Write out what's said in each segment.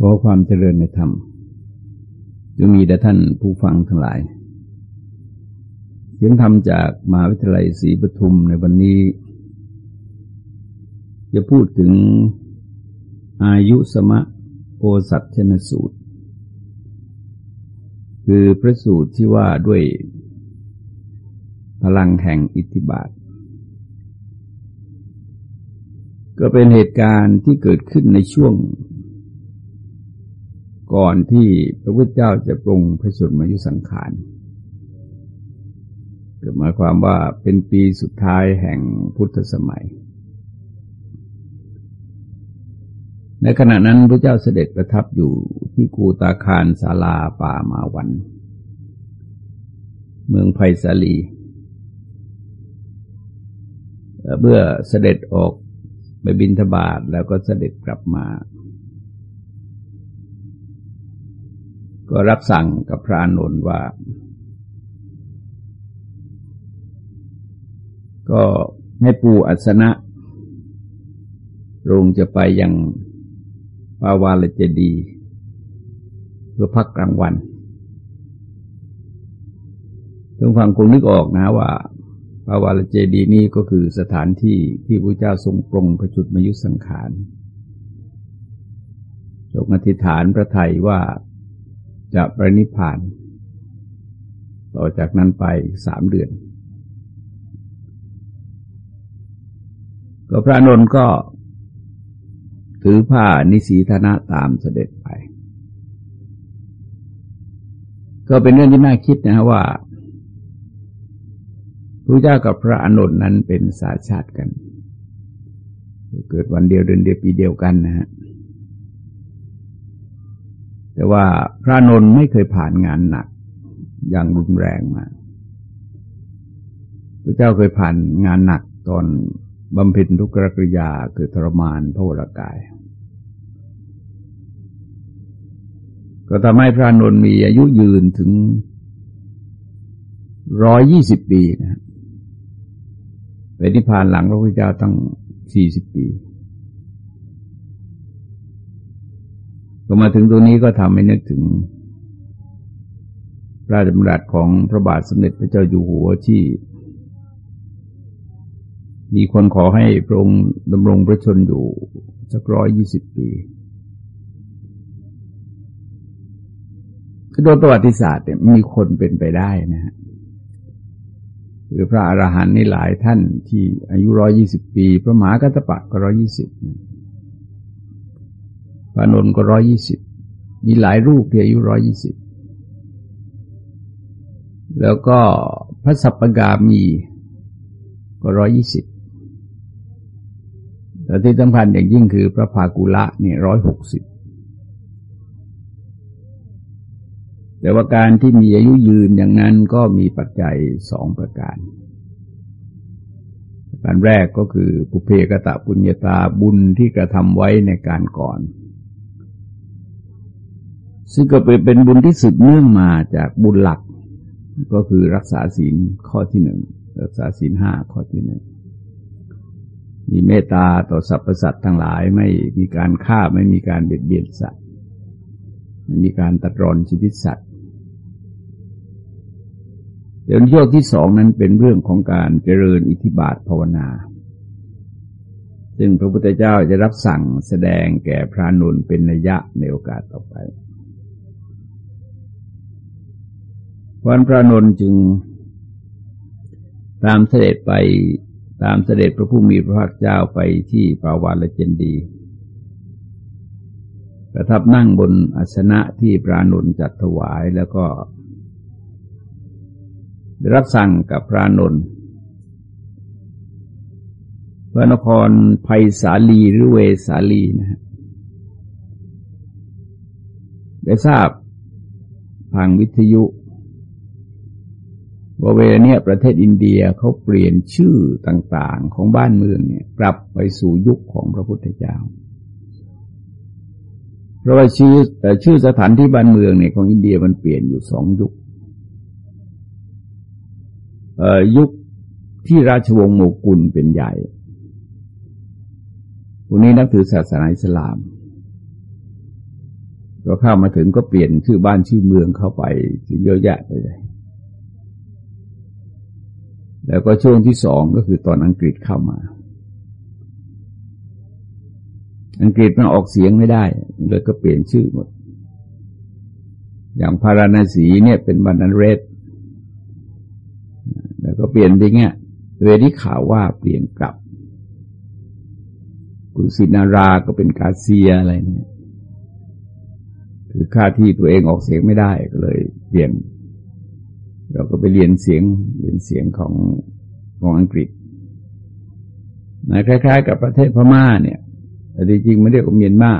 ขอความเจริญในธรรมจะมีแด่ท่านผู้ฟังทั้งหลาย เสียงธรรมจากมหาวิทยาลัยศรีปทุมในวันนี้ จะพูดถึงอายุสมะโอสัตชนสูตร คือพระสูตรที่ว่าด้วยพลังแห่งอิทธิบาท ก็เป็นเหตุการณ์ที่เกิดขึ้นในช่วง ก่อนที่พระพุทธเจ้าจะปรุงพระชนมายุสังขารเกิดหมายความว่าเป็นปีสุดท้ายแห่งพุทธสมัย ในขณะนั้นพระเจ้าเสด็จประทับอยู่ที่กูตาคารศาลาป่ามาวัน เมืองไผ่สาลีเมื่อเสด็จออกไปบินทบาทแล้วก็เสด็จกลับมา ก็รับสั่งกับพระนนท์ว่า ก็ให้ปูอัสนะลงจะไปยังปาวาลเจดีเพื่อพักกลางวันทุกฟังคงนึกออกนะว่าปาวาลเจดีนี้ก็คือสถานที่ที่พระเจ้าทรงปรงพระจุดมยุสังขารทรงอธิษฐานพระไทยว่า จะประนิพาน ต่อจากนั้นไปสามเดือน ก็พระนนท์ก็ถือผ้านิสีธนะตามเสด็จไป ก็เป็นเรื่องที่น่าคิดนะว่าพระเจ้ากับพระอนุนนั้นเป็นสาชาติกัน เกิดวันเดียวเดือนเดียวปีเดียวกันนะฮะ แต่ว่าพระนนท์ไม่เคยผ่านงานหนัก อย่างรุนแรงมาพระเจ้าเคยผ่านงานหนักตอนบำเพ็ญทุกขกริยาคือทรมานพระวรากาย ก็ทำให้พระนนท์มีอายุยืนถึงร้อยยี่สิบปีนะเป็นนิพพานหลังพระพุทธเจ้าตั้งสี่สิบปี ก็มาถึงตรงนี้ก็ทำให้นึกถึงพระราชดำรัสของพระบาทสมเด็จพระเจ้าอยู่หัวที่ มีคนขอให้พระองค์ดำรงพระชนอยู่สักร้อยยี่สิบปีโดยประวัติศาสตร์เนี่ยมีคนเป็นไปได้นะฮะหรือพระอรหันต์นี่หลายท่านที่อายุร้อยี่สิบปี พระมหากัตปะก็ร้อยี่สิบ พระนนท์ก็ร้อยี่สิบมีหลายรูปที่อายุร้อยี่สิบแล้วก็พระสัพพกามีก็ร้อยี่สิบแต่ที่สำคัญอย่างยิ่งคือพระภากุละนี่ร้อยหกสิบแต่ว่าการที่มีอายุยืนอย่างนั้นก็มีปัจจัยสองประการ ประการแรกก็คือปุเพกตะปุญญาตาบุญที่กระทำไว้ในการก่อน ซึ่งก็เป็นบุญที่สืบเนื่องมาจากบุญหลัก ก็คือรักษาศีลข้อที่หนึ่งรักษาศีลห้าข้อที่หนึ่งมีเมตตาต่อสรรพสัตว์ทั้งหลายไม่มีการฆ่าไม่มีการเบียดเบียนสัตว์ไม่มีการตัดรอนชีวิตสัตว์เรื่องโยกที่สองนั้นเป็นเรื่องของการเจริญอิทธิบาทภาวนา ซึ่งพระพุทธเจ้าจะรับสั่งแสดงแก่พระนุนเป็นนัยยะในโอกาสต่อไป วันพระนนจึง ตามเสด็จไปตามเสด็จพระผู้มีพระภาคเจ้าไปที่ปาวาลเจนดีประทับนั่งบนอาสนะที่พระนนจัดถวายแล้วก็รับสั่งกับพระนนท์พระนครภัยสาลีหรือเวสาลีนะฮะได้ทราบทางวิทยุ ว่าเวลาเนี้ยประเทศอินเดียเขาเปลี่ยนชื่อต่างๆ ของบ้านเมืองเนี่ยกลับไปสู่ยุคของพระพุทธเจ้า เพราะว่าชื่อแต่ชื่อสถานที่บ้านเมืองเนี่ยของอินเดียมันเปลี่ยนอยู่สองยุคยุคที่ราชวงศ์โมกุลเป็นใหญ่วกนี้นับถือศาสนาอิสลามก็เข้ามาถึงก็เปลี่ยนชื่อบ้านชื่อเมืองเข้าไปเยอะแยะไปเลย แล้วก็ช่วงที่สองก็คือตอนอังกฤษเข้ามา อังกฤษมันออกเสียงไม่ได้เลยก็เปลี่ยนชื่อหมด อย่างพาราณสีเนี่ยเป็นบรรณเรศแล้วก็เปลี่ยนไปเงี้ยเวทีข่าวว่าเปลี่ยนกลับกุสินาราก็เป็นกาเซียอะไรเนี่ย คือค่าที่ตัวเองออกเสียงไม่ได้ก็เลย เปลี่ยน เราก็ไปเรียนเสียงเรียนเสียงของของอังกฤษนะคล้าย ๆ กับประเทศพม่าเนี่ยแต่จริงๆไม่เรียกว่าเมียนมา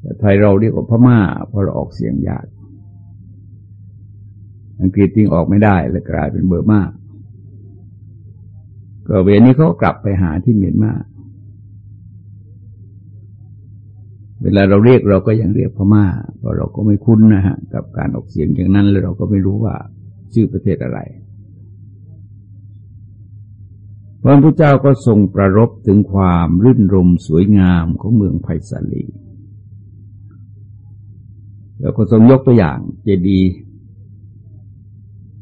แต่ไทยเราเรียกว่าพม่าเพราะเราออกเสียงยาก อังกฤษจริงออกไม่ได้เลยกลายเป็นเบอร์มาก็เวนี้เขากลับไปหาที่เมียนมา เวลาเราเรียกเราก็ยังเรียกพม่าเพราะเราก็ไม่คุ้นนะฮะ กับการออกเสียงอย่างนั้นแล้วเราก็ไม่รู้ว่าชื่อประเทศอะไรพระพุทธเจ้าก็ทรงประรบถึงความรื่นรมสวยงามของเมืองไผ่สาลี แล้วก็ทรงยกตัวอย่างเจดี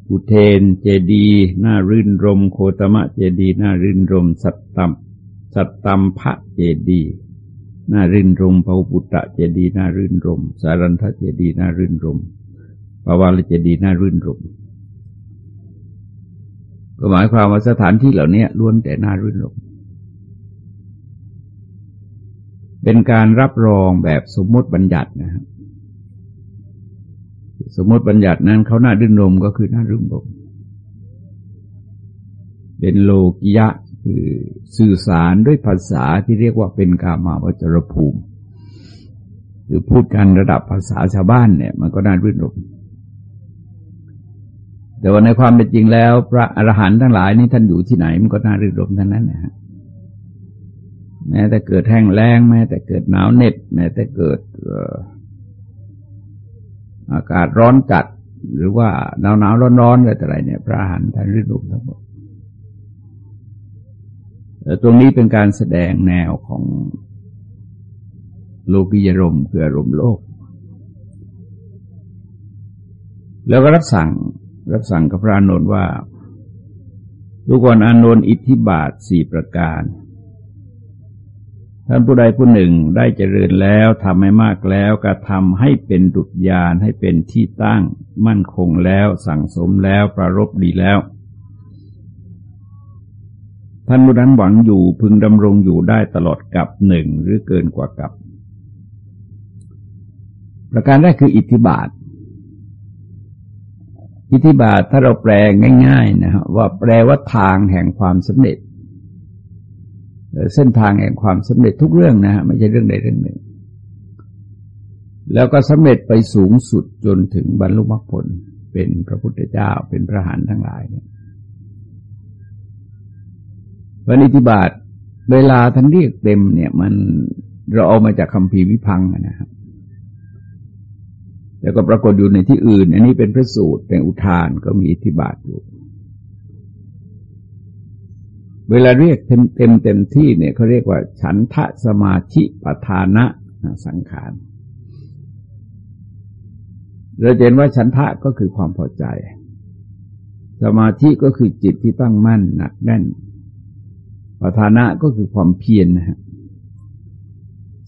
อุเทนเจดีน่ารื่นรม โคตมะเจดีน่ารื่นรม สัตตมสัตตมพระเจดี น่ารื่นรมพระปุตตะเจดีน่ารื่นรม สารันทเจดีน่ารื่นรมปาวาลเจดีน่ารื่นรมก็หมายความว่าสถานที่เหล่านี้ล้วนแต่น่ารื่นรมเป็นการรับรองแบบสมมติบัญญัตินะครับสมมติบัญญัตินั้นเขาน่ารื่นรมก็คือน่ารื่นรมเป็นโลกิยะ คือสื่อสารด้วยภาษาที่เรียกว่าเป็นกามาวจรภูมิ หรือพูดกันระดับภาษาชาวบ้านเนี่ยมันก็น่ารื่นรมแต่ว่าในความเป็นจริงแล้ว พระอรหันต์ทั้งหลายนี่ท่านอยู่ที่ไหนมันก็น่ารื่นรมทั้งนั้นนะฮะแม้แต่เกิดแห้งแล้งแม้แต่เกิดหนาวเหน็บแม้แต่เกิดอากาศร้อนจัด หรือว่าหนาวหนาวร้อนร้อนอะไรแต่ไรเนี่ย พระอรหันต์ท่านรื่นรมทั้งหมด ตรงนี้เป็นการแสดงแนวของโลกิยรมคืออารมณ์โลก แล้วก็รับสั่งรับสั่งกับพระอานนท์ว่าทุกคนอานนท์อิทธิบาทสี่ประการ ท่านผู้ใดผู้หนึ่งได้เจริญแล้วทำให้มากแล้วกระทำให้เป็นดุจยานให้เป็นที่ตั้ง มั่นคงแล้ว สั่งสมแล้วประรบดีแล้ว ท่านผู้นั้นหวังอยู่พึงดำรงอยู่ได้ตลอดกับหนึ่งหรือเกินกว่ากับ ประการแรกคืออิทธิบาท อิทธิบาทถ้าเราแปลง่ายๆนะฮะว่าแปลว่าทางแห่งความสำเร็จเส้นทางแห่งความสำเร็จทุกเรื่องนะฮะไม่ใช่เรื่องใดเรื่องหนึ่ง แล้วก็สำเร็จไปสูงสุดจนถึงบรรลุมรรคผลเป็นพระพุทธเจ้าเป็นพระหันทั้งหลายเนี่ย วันอิธิบาท เวลาท่านเรียกเต็มเนี่ย มันเราเอามาจากคำพีวิพังนะครับ แล้วก็ปรากฏอยู่ในที่อื่น อันนี้เป็นพระสูตรเป็นอุทานก็มีอิธิบาทอยู่ เวลาเรียกเต็มเต็มเต็มที่เนี่ยเขาเรียกว่า ฉันทะสมาธิปทานะสังขารเราเห็นว่าฉันทะก็คือความพอใจ สมาธิก็คือจิตที่ตั้งมั่นหนักแน่น ประธานะก็คือความเพียรนะฮะ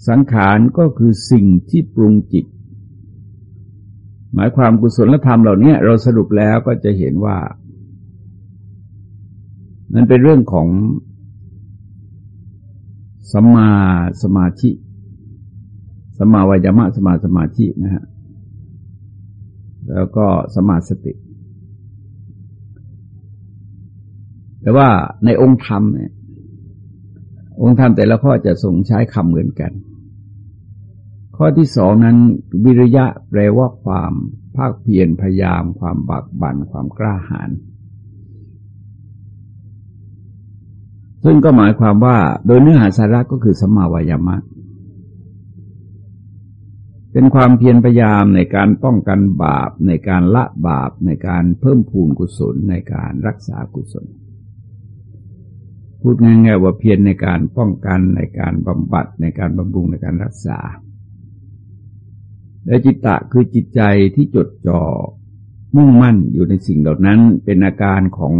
สังขารก็คือสิ่งที่ปรุงจิต หมายความกุศลธรรมเหล่านี้เราสรุปแล้วก็จะเห็นว่านั้นเป็นเรื่องของสมาสมาธิสมาวายามะสมาสมาธินะฮะแล้วก็สมาสติ แต่ว่าในองค์ธรรมเนี่ย องค์ธรรมแต่ละข้อจะทรงใช้คำเหมือนกัน ข้อที่สองนั้นวิริยะแปลว่าความภาคเพียรพยายาม ความบักบั่นความกล้าหาญซึ่งก็หมายความว่าโดยเนื้อหาสาระก็คือสมาวายามะ เป็นความเพียรพยายามในการป้องกันบาป ในการละบาป ในการเพิ่มพูนกุศล ในการรักษากุศล พูดง่ายๆว่าเพียรในการป้องกันในการบำบัดในการบำรุงในการรักษา และจิตตะคือจิตใจที่จดจ่อมุ่งมั่นอยู่ในสิ่งเหล่านั้นเป็นอาการของ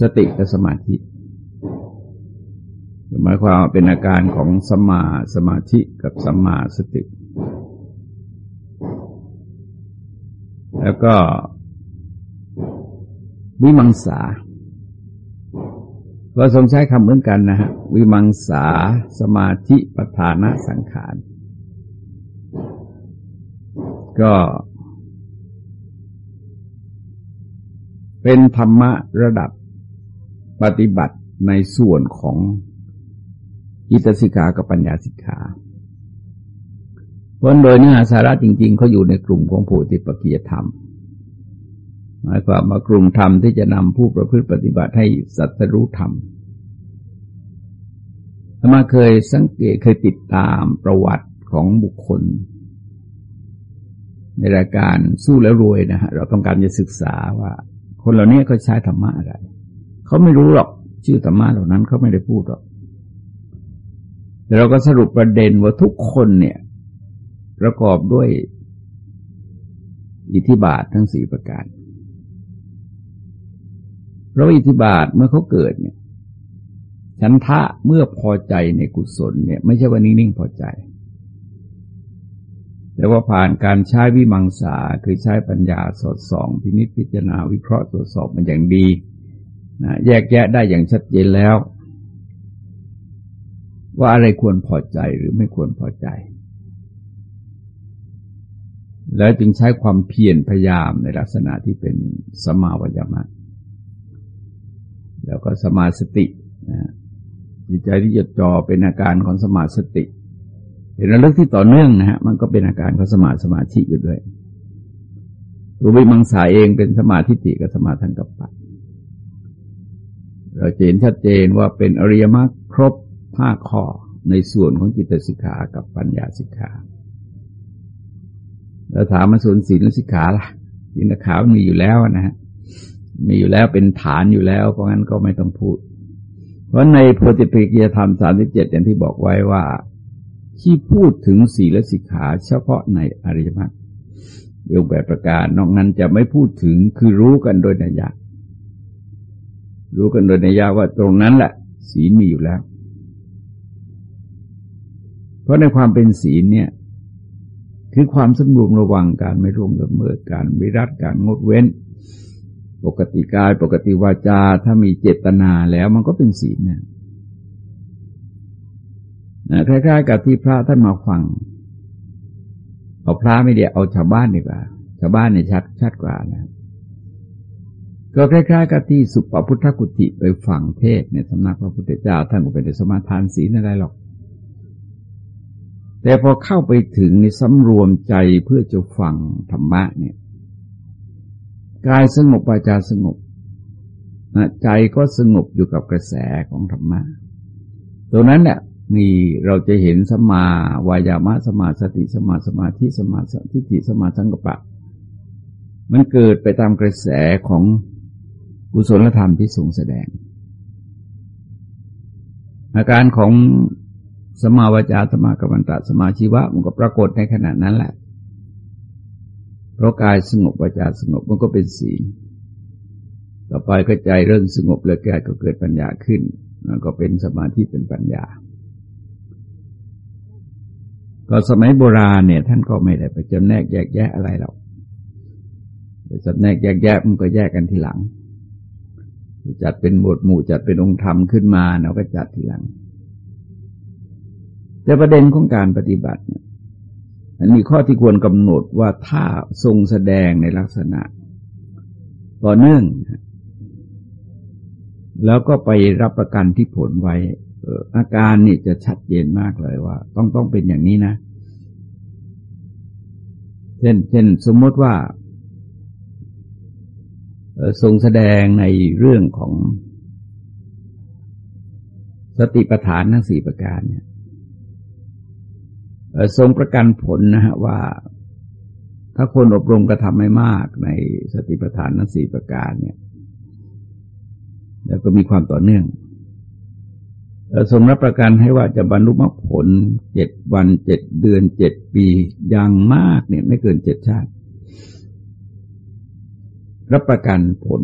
สติกับสมาธิหมายความเป็นอาการของสมาสมาธิกับสมาสติ แล้วก็วิมังสา ก็ทรงใช้คำเหมือนกันนะฮะวิมังสาสมาธิปทานะสังขาร ก็ เป็นธรรมะระดับปฏิบัติในส่วนของอิตสิกากับปัญญาสิกขาเพราะโดยเนื้อหาสาระจริง ๆเขาอยู่ในกลุ่มของผู้ติปกิยธรรม หมายความว่ากลุ่มธรรมที่จะนำผู้ประพฤติปฏิบัติให้สัตรู้ธรรมธรรมาเคยสังเกตเคยติดตามประวัติของบุคคล ในรายการสู้แล้วรวยนะฮะเราต้องการจะศึกษาว่า คนเหล่านี้เขาใช้ธรรมะอะไร เขาไม่รู้หรอกชื่อธรรมะเหล่านั้นเขาไม่ได้พูดหรอกแต่เราก็สรุปประเด็นว่าทุกคนเนี่ย ประกอบด้วยอิทธิบาททั้งสี่ประการ เพราะอิทธิบาทเมื่อเขาเกิดเนี่ยฉันทะเมื่อพอใจในกุศลเนี่ย ไม่ใช่ว่านิ่งๆพอใจ แต่ว่าผ่านการใช้วิมังสาคือใช้ปัญญาสอดส่อง พินิจพิจารณาวิเคราะห์ตรวจสอบมันอย่างดีนะแยกแยะได้อย่างชัดเจนแล้ว ว่าอะไรควรพอใจหรือไม่ควรพอใจ แล้วจึงใช้ความเพียรพยายามในลักษณะที่เป็นสมาวยามะ แล้วก็สมาสติจิตใจที่จดจ่อเป็นอาการของสมาสติเป็นระลึกที่ต่อเนื่องนะฮะมันก็เป็นอาการของสมาสมาธิอยู่ด้วยตัววิมังสาเองเป็นสมาธิติกับสมาทังกับปัจเราเห็นชัดเจนว่าเป็นอริยมรรคครบห้าข้อในส่วนของจิตสิกขากับปัญญาสิกขาแล้วถามมาส่วนศีลสิกขาล่ะศีลขามีอยู่แล้วนะฮะ มีอยู่แล้วเป็นฐานอยู่แล้วเพราะงั้นก็ไม่ต้องพูด เพราะในโพธิปิกยธรรมสามสิบเจ็ดอย่างที่บอกไว้ว่า ที่พูดถึงศีลสิกขาเฉพาะในอริยมรรคเรื่องแบบประการนอกนั้นจะไม่พูดถึงคือรู้กันโดยนัยยะ รู้กันโดยนัยยะว่าตรงนั้นแหละศีลมีอยู่แล้ว เพราะในความเป็นศีลเนี่ย คือความสำรวมระวังการไม่ร่วงละเมิดการวิรัตการงดเว้น ปกติกายปกติวาจา ถ้ามีเจตนาแล้วมันก็เป็นศีลนะนะคล้ายๆกับที่พระท่านมาฟัง เอาพระไม่เดียเอาชาวบ้านดีกว่า ชาวบ้านเนี่ยชัดชัดกว่านะก็คล้ายๆกับที่สุปพุทธกุติไปฟังเทศในสำนักพระพุทธเจ้าท่านก็เป็นสมาทานศีลอะไรหรอก แต่พอเข้าไปถึงในสำรวมใจเพื่อจะฟังธรรมะเนี่ย กายสงบวาจาสงบนะใจก็สงบอยู่กับกระแสของธรรมะตรงนั้นเนี่ยมีเราจะเห็นสมาวายามะสมาสติสมาสมาธิสมาสติจิสมาสังกปะ มันเกิดไปตามกระแสของกุศลธรรมที่สูงแสดง อาการของสมาวจาสมากัมมันตะสมาชีวะมันก็ปรากฏในขณะนั้นแหละ เพราะกายสงบวาจาสงบมันก็เป็นศีล ต่อไปก็ใจเริ่มสงบแล้วกายก็เกิดปัญญาขึ้นมันก็เป็นสมาธิเป็นปัญญา ก็สมัยโบราณเนี่ย ท่านก็ไม่ได้ไปจำแนกแยกแยะอะไรหรอกจำแนกแยกแยะมันก็แยกกันทีหลัง จัดเป็นหมวดหมู่จัดเป็นองค์ธรรมขึ้นมาเราก็จัดทีหลัง แต่ประเด็นของการปฏิบัติเนี่ย มันมีข้อที่ควรกำหนดว่าถ้าทรงแสดงในลักษณะต่อเนื่อง แล้วก็ไปรับประกันที่ผลไว้อาการนี่จะชัดเจนมากเลยว่า ต้องต้องเป็นอย่างนี้นะ เช่น เช่น สมมติว่าทรงแสดงในเรื่องของสติปัฏฐานทั้งสี่ประการเนี่ย ทรงประกันผลนะฮะว่า ถ้าคนอบรมกระทำไม่มากในสติปัฏฐานนั้นสี่ประการเนี่ย แล้วก็มีความต่อเนื่องทรงรับประกันให้ว่าจะบรรลุมรรคผลเจ็ดวันเจ็ดเดือนเจ็ดปีอย่างมากเนี่ย ไม่เกินเจ็ดชาติ รับประกันผล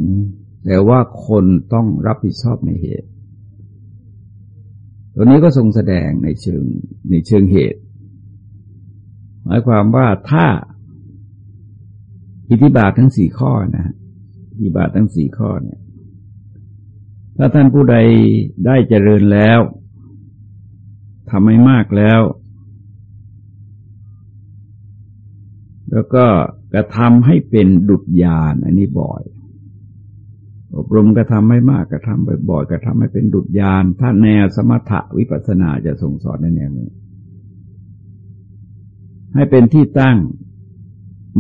แต่ว่าคนต้องรับผิดชอบในเหตุ ตัวนี้ก็ทรงแสดงในเชิงในเชิงเหตุ หมายความว่าถ้าอิทธิบาททั้งสี่ข้อนะอิทธิบาททั้งสี่ข้อเนี่ย ถ้าท่านผู้ใดได้เจริญแล้วทำให้มากแล้ว แล้วก็กระทำให้เป็นดุจยานอันนี้บ่อย อบรมกระทำให้มากกระทำบ่อยๆกระทำให้เป็นดุจยานถ้าแนวสมถะวิปัสสนาจะส่งสอนในแนวนี้ ให้เป็นที่ตั้ง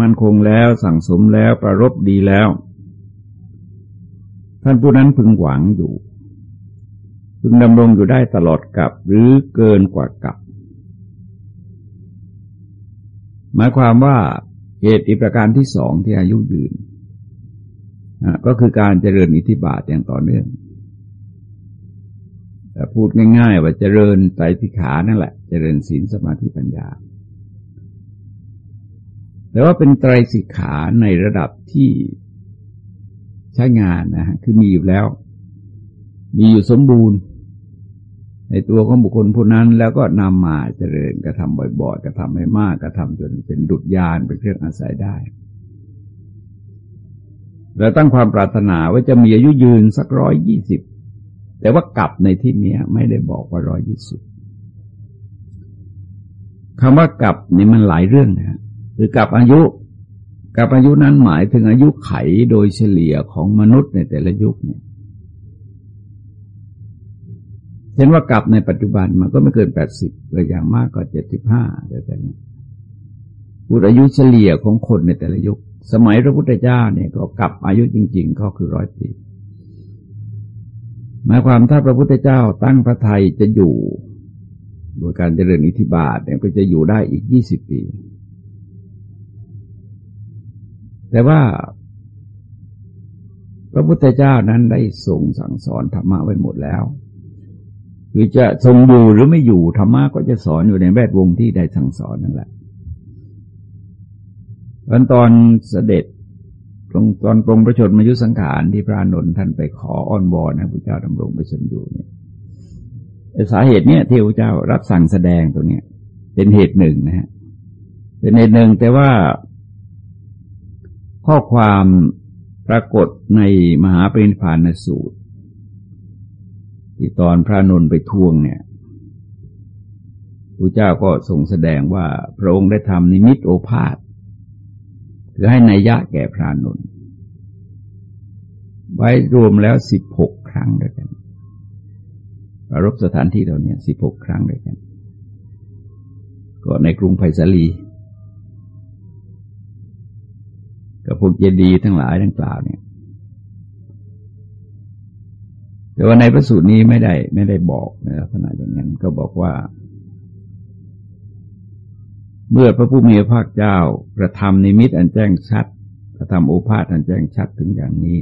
มันคงแล้วสั่งสมแล้วประรบดีแล้ว ท่านผู้นั้นพึงหวังอยู่ พึงดำรงอยู่ได้ตลอดกับหรือเกินกว่ากับ หมายความว่าเหตุอีกประการที่สองที่อายุยืนก็คือการเจริญอิทธิบาทอย่างต่อเนื่องแต่พูดง่ายๆว่าเจริญไตรสิขานั่นแหละ เจริญศีลสมาธิปัญญา แต่ว่าเป็นไตรสิกขาในระดับที่ใช้งานนะฮะคือมีอยู่แล้ว มีอยู่สมบูรณ์ ในตัวของบุคคลผู้นั้นแล้วก็นำมาเจริญกระทำบ่อยๆกระทำให้มากกระทำจนเป็นดุจยานเป็นเครื่องอาศัยได้เราตั้งความปรารถนาว่าจะมีอายุยืนสักร้อยยี่สิบแต่ว่ากลับในที่นี้ไม่ได้บอกว่าร้อยยี่สิบคำว่ากลับนี่มันหลายเรื่องนะ คือกับอายุกับอายุนั้นหมายถึงอายุไขโดยเฉลี่ยของมนุษย์ในแต่ละยุคเนี่ยเห็นว่ากับในปัจจุบันมันก็ไม่เกินแปดสิบเลยออย่างมากก็เจ็ดสิบห้าแต่แต่นี้พูดอายุเฉลี่ยของคนในแต่ละยุค สมัยพระพุทธเจ้าเนี่ยก็กลับอายุจริง ๆ ก็คือร้อยปี หมายความถ้าพระพุทธเจ้าตั้งพระไทยจะอยู่ โดยการเจริญอิทธิบาทเนี่ยก็จะอยู่ได้อีกยี่สิบปี แต่ว่า พระพุทธเจ้านั้นได้ส่งสั่งสอนธรรมะไว้หมดแล้ว คือจะทรงอยู่หรือไม่อยู่ธรรมะก็จะสอนอยู่ในแวดวงที่ได้สั่งสอนนั่นแหละตอนตอนเสด็จตรงตอนปรงประชดมายุสังขารที่พระนนท์ท่านไปขออ้อนวอนนะพระเจ้าดำรงไปชนอยู่เนี่ยสาเหตุเนี่ยที่พระเจ้ารับสั่งแสดงตรงเนี้ยเป็นเหตุหนึ่งนะฮะเป็นเหตุหนึ่งแต่ว่า ข้อความปรากฏในมหาปรินิพานสูตร ที่ตอนพระนนไปทวงเนี่ยพระเจ้าก็ทรงแสดงว่าพระองค์ได้ทำนิมิตโอภาษคือให้นัยยะแก่พระนนไว้รวมแล้วสิบหกครั้งด้วยกันประรบสถานที่เหล่านี้สิบหกครั้งด้วยกัน ก็ในกรุงไผ่สาลี กับพวกเจดีย์ทั้งหลายทั้งกล่าวเนี่ย แต่ว่าในพระสูตรนี้ไม่ได้ไม่ได้บอกในลักษณะอย่างนั้น ก็บอกว่า เมื่อพระผู้มีพระภาคเจ้ากระทำนิมิตอันแจ้งชัดกระทำโอภาษอันแจ้งชัดถึงอย่างนี้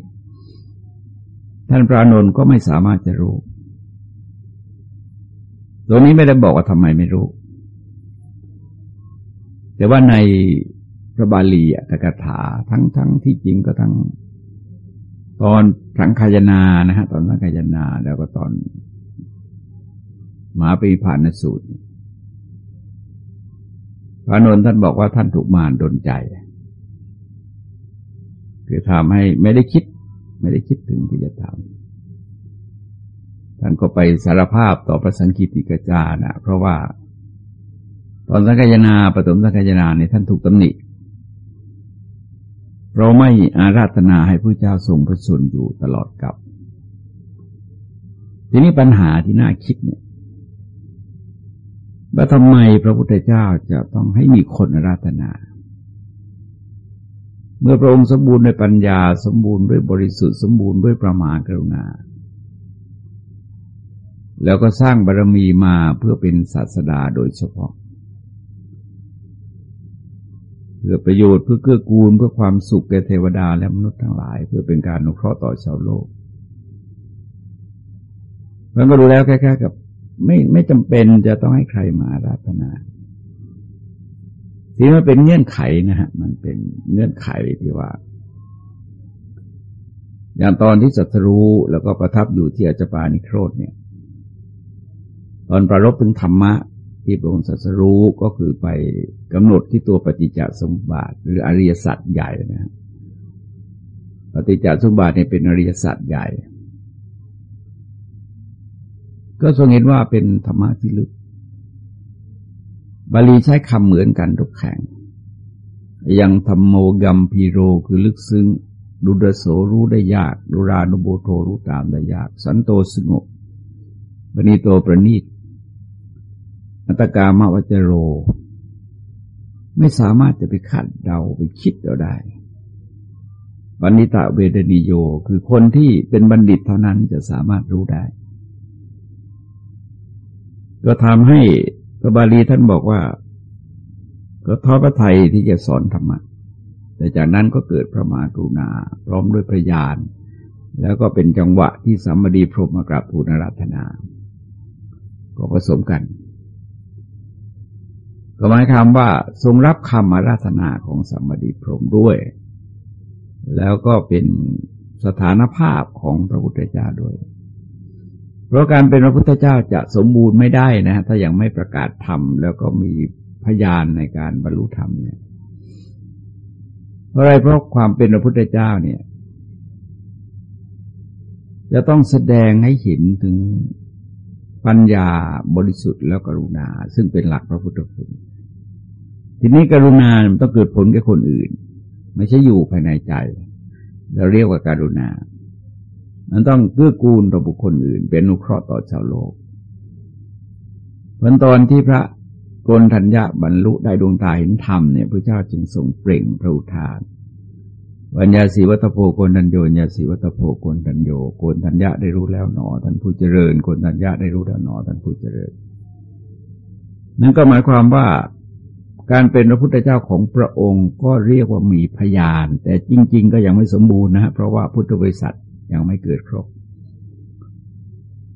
ท่านพระนนท์ก็ไม่สามารถจะรู้ตรงนี้ไม่ได้บอกว่าทำไมไม่รู้ แต่ว่าใน พระบาลีอัตถกถาทั้งทั้งที่จริงก็ทั้งตอนสังขายนานะฮะตอนสังขายนาแล้วก็ตอนหมาปีผ่านสูตร พระนนท์ท่านบอกว่าท่านถูกมารดนใจ คือทำให้ไม่ได้คิด ไม่ได้คิดถึงที่จะทำท่านก็ไปสารภาพต่อประสังกิติกจานะเพราะว่า ตอนสังขยนาปฐมสังขยนาเนี่ยท่านถูกตำหนิ เราไม่อาราธนาให้พระเจ้าทรงพระชนอยู่ตลอดกับทีนี้ปัญหาที่น่าคิดเนี่ยว่าทำไมพระพุทธเจ้าจะต้องให้มีคนอาราธนา เมื่อพระองค์สมบูรณ์ด้วยปัญญาสมบูรณ์ด้วยบริสุทธิ์สมบูรณ์ด้วยประมาณกรุณา แล้วก็สร้างบารรมีมาเพื่อเป็นศาสดาโดยเฉพาะ พื่อประโยชน์เพื่อเกื้อกูลเพื่อความสุขแก่เทวดาและมนุษย์ทั้งหลาย เพื่อเป็นการนุเคราะห์ต่อชาวโลกมันก็รู้แล้วแค่ๆกับ ไม่ไม่จำเป็นจะต้องให้ใครมาอาราธนาที่มันเป็นเงื่อนไขนะฮะ มันเป็นเงื่อนไขที่ว่า อย่างตอนที่สัตรู้แล้วก็ประทับอยู่ที่อาจปานิโครธเนี่ย ตอนประรบถึงธรรมะ ที่พระองค์สัสรู้ก็คือไปกำหนดที่ตัวปฏิจจสมบัติหรืออริยสัจใหญ่นะปฏิจจสมบัติเนี่ยเป็นอริยสัจใหญ่ ก็ทรงเห็นว่าเป็นธรรมะที่ลึกบาลีใช้คำเหมือนกันทุกแข่งยังธรรมโมกัมพีโรคือลึกซึ้งดุดโสรู้ได้ยาก ดุรานุโบโทรู้ตามได้ยาก สันโตสงบบณีโตประณีต อัตกามาวจโร ไม่สามารถจะไปขัดเดาไปคิดเราได้บัณิตะเวดนิโย คือคนที่เป็นบัณฑิตเท่านั้นจะสามารถรู้ได้ ก็ทำให้พระบาลีท่านบอกว่า ก็ท้อพระไทยที่จะสอนธรรมะแต่จากนั้นก็เกิดพระมารุณา พร้อมด้วยพระญาณแล้วก็เป็นจังหวะที่สัมมดีพรหมกราบทูลรัตนา ก็ผสมกัน หมายความว่าทรงรับคำอาราธนาของสัมมาดีพรหมด้วย แล้วก็เป็นสถานภาพของพระพุทธเจ้าด้วย เพราะการเป็นพระพุทธเจ้าจะสมบูรณ์ไม่ได้นะถ้ายังไม่ประกาศธรรมแล้วก็มีพยานในการบรรลุธรรมเนี่ยเพราะอะไรเพราะความเป็นพระพุทธเจ้าเนี่ย จะต้องแสดงให้เห็นถึงปัญญาบริสุทธิ์แล้วกรุณา ซึ่งเป็นหลักพระพุทธคุณ ทีนี้กรุณามันต้องเกิดผลแก่คนอื่น ไม่ใช่อยู่ภายในใจ เราเรียกว่าการุณา มันต้องเกื้อกูลต่อบุคคลอื่น เป็นนุเคราะห์ต่อชาวโลกเหมือนตอนที่พระโกนทัญญาบรรลุได้ดวงตาเห็นธรรมเนี่ยพระเจ้าจึงทรงเปล่งพระอุทานวัญญาสีวัตโพโกนทัญโยญญาสีวัตโพโกนทัญโยโกนทัญญาได้รู้แล้วหนอท่านผู้เจริญโกนทัญญาได้รู้แล้วหนอท่านผู้เจริญ นั่นก็หมายความว่า การเป็นพระพุทธเจ้าของพระองค์ก็เรียกว่ามีพยาน แต่จริง ๆ ก็ยังไม่สมบูรณ์นะเพราะว่าพุทธบริษัทยังไม่เกิดครบ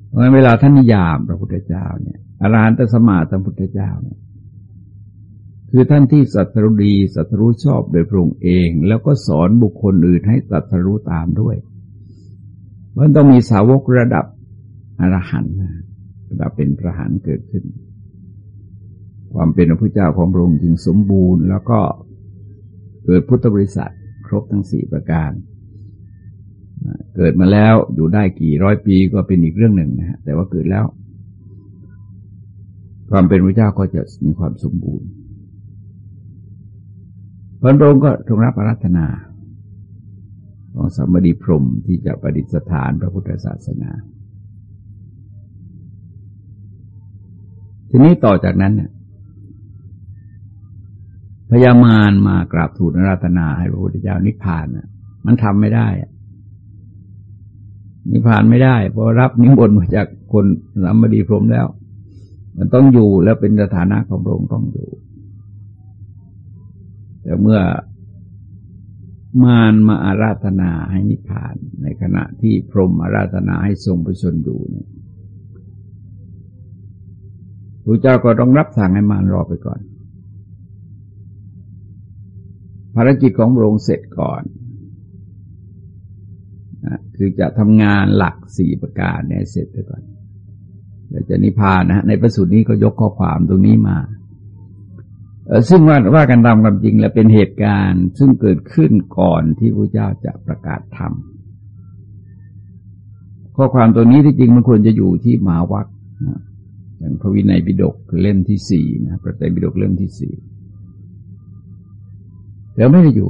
เพราะเวลาท่านนิยามพระพุทธเจ้าเนี่ยอรหันตสมาสัมพุทธเจ้าเนี่ยคือท่านที่สัตรูดีสัตรู้ชอบโดยพระองค์เอง แล้วก็สอนบุคคลอื่นให้สัตรู้ตามด้วยมันต้องมีสาวกระดับอรหันต์ระดับเป็นพระหันเกิดขึ้น ความเป็นพระพุทธเจ้าของพระองค์จึงสมบูรณ์ แล้วก็เกิดพุทธบริษัทครบทั้งสี่ประการ เกิดมาแล้วอยู่ได้กี่ร้อยปีก็เป็นอีกเรื่องหนึ่งนะฮะแต่ว่าเกิดแล้ว ความเป็นพระเจ้าก็จะมีความสมบูรณ์พระองค์ก็ทรงรับอารัธนา ของสัมดีพรมที่จะประดิษฐานพระพุทธศาสนา ทีนี้ต่อจากนั้นเนี่ย พญามารมากราบทูลราธนาให้พระพุทธเจ้านิพพานน่ะ มันทำไม่ได้นิพพานไม่ได้ เพราะรับนิมนต์มาจากคนสัมบดีพรมแล้ว มันต้องอยู่แล้วเป็นสถานะของพระองค์ต้องอยู่ แต่เมื่อมารมาอาราธนาให้นิพพาน ในขณะที่พรหมอาราธนาให้ทรงไปชนดูเนี่ยพระเจ้าก็ต้องรับสั่งให้มารรอไปก่อน ภารกิจของพระองค์เสร็จก่อนนะคือจะทำงานหลักสี่ประการเนี่ยเสร็จไปก่อนแล้วจะนิพพานนะในประสูตรนี้ก็ยกข้อความตรงนี้มาซึ่งว่าว่ากันตามความจริงแล้วเป็นเหตุการณ์ซึ่งเกิดขึ้นก่อนที่พระเจ้าจะประกาศธรรมข้อความตัวนี้ที่จริงมันควรจะอยู่ที่มหาวัคอย่างพระวินัยปิฎกเล่มที่สี่นะพระไตรปิฎกเล่มที่สี่ แต่ไม่ได้อยู่